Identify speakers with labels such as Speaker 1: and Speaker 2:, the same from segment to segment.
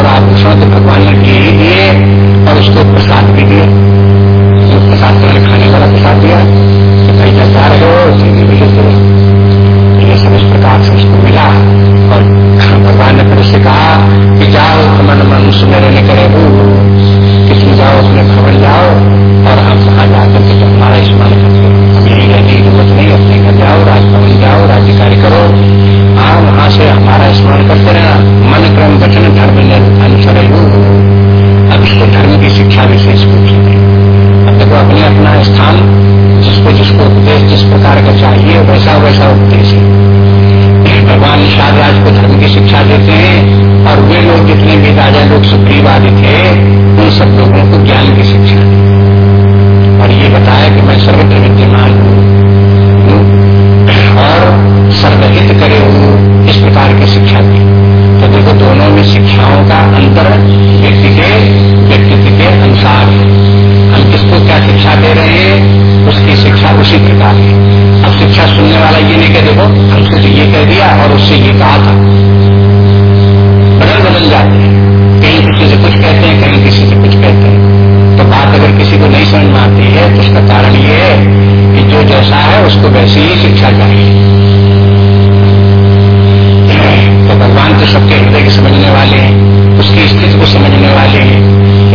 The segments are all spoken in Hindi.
Speaker 1: और आभूषण तो भगवान ने दिए ही दिए और उसको प्रसाद भी दिए। जो प्रसाद तो खाने वाला प्रसाद दिया। तो जब जा रहे हो सीधी भी दो ये सब इस प्रकार से उसको मिला। और भगवान ने फिर उससे कहा कि जाओ मन मनुष्य मेरे निकले जाओ अपने खबर जाओ और हम वहाँ जाकर के हमारा स्मरण करते अब यही रहने नहीं अपने घर जाओ राजभवन जाओ राज्य कार्य करो हाँ वहाँ से हमारा स्मरण करते रहना मन क्रम वचन धर्म अनुसर अब इसको धर्म की शिक्षा विशेष रूप से अब देखो अपने अपना स्थान जिसको जिसको उपदेश जिस प्रकार का चाहिए वैसा वैसा उपदेश है भगवान निषाद राज को धर्म की शिक्षा देते हैं और वे लोग जितने भी राजा लोग सुग्रीवादी थे, उन सब लोगों को ज्ञान की शिक्षा दी। और ये बताया कि मैं सर्वत्र विद्यमान हूँ। और सर्वहित करे इस प्रकार की शिक्षा दी। दोनों में शिक्षाओं का अंतर व्यक्ति के व्यक्तित्व के अनुसार हम किसको क्या शिक्षा दे रहे हैं, उसकी शिक्षा उसी प्रकार है। अब शिक्षा सुनने वाला ये नहीं कह, देखो, हमसे तो ये कह दिया और उससे ये कहा था। बदल बदल जाते हैं। कहीं किसी से कुछ कहते हैं, कहीं किसी से कुछ कहते हैं। तो बात अगर किसी को नहीं समझ में आती है तो उसका कारण ये है कि जो जैसा है, उसको वैसी ही शिक्षा चाहिए। तो तो सबके हृदय के समझने वाले हैं, उसकी स्थिति को समझने वाले हैं।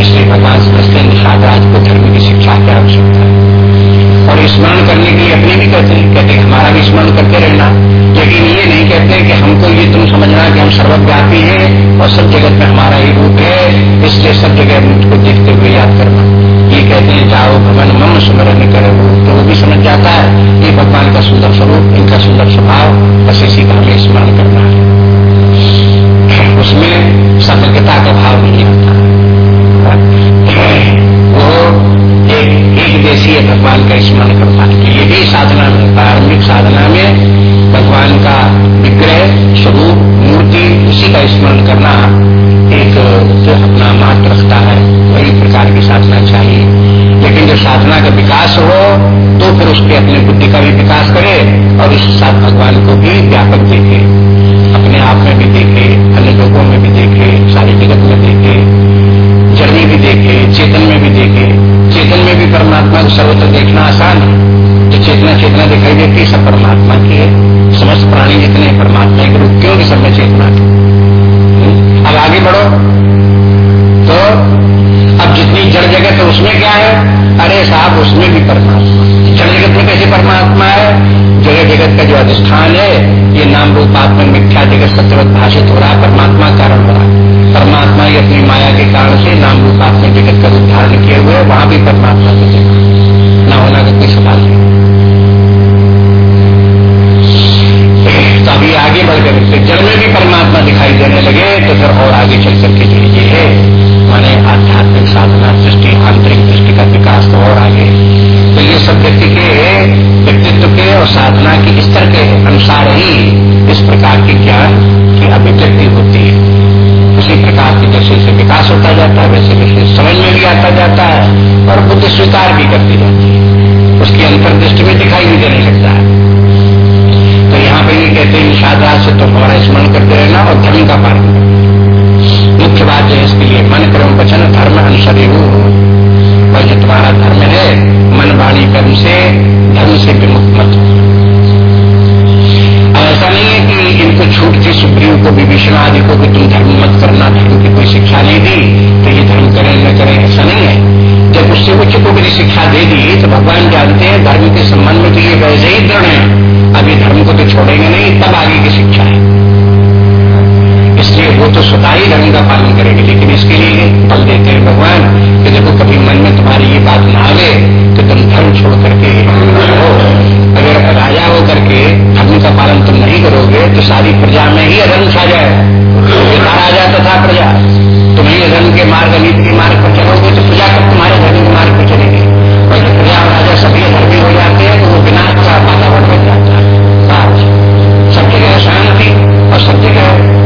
Speaker 1: इसलिए भगवान समझते हैं, निषाद राज को धर्म की शिक्षा की आवश्यकता है। और स्मरण करने के लिए अपने भी कहते हैं कहते हैं, हमारा भी स्मरण करते रहना। लेकिन ये नहीं कहते कि हमको ये तुम समझना कि हम सर्वव्यापी हैं और सब जगत में हमारा ही रूप है, इसलिए सब जगह मुझको देखते हुए याद करना। ये कहते हैं, जाओ भगवान मम स्मरण करो। तो वो भी समझ जाता है, ये भगवान का सुंदर स्वरूप, इनका सुंदर स्वभाव, बस इसी का भगवान का स्मरण करता है। ये भी साधना में प्रारंभिक साधना में भगवान का विग्रह, स्वरूप, मूर्ति, उसी का स्मरण करना एक जो अपना मार्ग रखता है। वही प्रकार की साधना चाहिए। लेकिन जब साधना का विकास हो तो फिर उसके अपने बुद्धि का भी विकास करे और इस साथ भगवान को भी व्यापक देखे। अपने आप में भी देखे, अन्य लोगों में भी देखे, सारी जगत में देखे में भी देखे, चेतन में भी देखे। चेतन में भी परमात्मा को सर्वत्र देखना आसान है। जो चेतना चेतना दिखाई देती है, सब परमात्मा की है। समस्त प्राणी जितने परमात्मा के रूप क्यों सब में चेतना की अब आगे बढ़ो। तो अब जितनी जड़ जगत है, उसमें क्या है? अरे साहब, उसमें भी परमात्मा जड़ जगत में कैसे परमात्मा है? जगह जगत का जो अधिष्ठान है, ये नाम रूपात्मक मिथ्या जगत सत्यवत भाषित हो रहा है, परमात्मा कारण हो रहा है। परमात्मा ही अपनी माया के कारण से नाम रूपात्मक जगत का रूप धारण किए हुए वहाँ भी परमात्मा को देखा न होना का कोई सवाल नहीं। तो अभी आगे बढ़कर तो जड़ में भी परमात्मा दिखाई देने लगे तो फिर और आगे चल करके जो ये है, माने आध्यात्मिक साधना दृष्टि, आंतरिक दृष्टि का विकास तो और आगे। तो ये सब व्यक्ति के, व्यक्तित्व के और साधना के स्तर के अनुसार ही इस प्रकार के ज्ञान की अभिव्यक्ति होती है। उसी प्रकार की जैसे जैसे विकास होता जाता है, वैसे वैसे समझ में भी आता जाता है और बुद्ध स्वीकार भी करती जाती है। उसकी अंतर्दृष्टि में दिखाई भी देने लगता है। यहाँ पर ये कहते हैं शादा से तो हमारा स्मरण करते रहना और धर्म का पालन मुख्य बात है इसके लिए मन, क्रम, वचन, धर्म अनुसर और जो तुम्हारा धर्म है, मन, वाणी, कर्म से, धर्म से विमुक्त मत ऐसा नहीं है कि इनको छूट थी सुप्रीम को भी विभीषण आदि को भी तुम धर्म मत करना, धर्म की कोई शिक्षा नहीं दी तो ये धर्म करें, न करें, ऐसा नहीं है। जब उससे उच्च को भी शिक्षा दे दी तो भगवान जानते हैं, धर्म के संबंध में तो ये वैसे ही दृढ़ है। अब ये धर्म को तो छोड़ेंगे नहीं, तब आगे की शिक्षा है। इसलिए वो तो स्वतः ही धर्म का पालन करेंगे, लेकिन इसके लिए बल देते हैं भगवान कि देखो कभी मन में तुम्हारी ये बात ना आवे कि तुम धर्म छोड़ करके अगर राजा हो करके धर्म का पालन तुम नहीं करोगे तो सारी प्रजा में ही अधर्म छा जाए। महाराजा तथा प्रजा। तुम्हें धर्म के मार्ग नीति के मार्ग पर चलोगे तो प्रजा कब तुम्हारे धर्म के मार्ग पर चलेगी? और जब प्रजा और राजा सभी धर्मी हो जाते हैं तो वो बिना का वातावरण बन जाता है। सब जगह शांति और सब जगह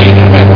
Speaker 1: मान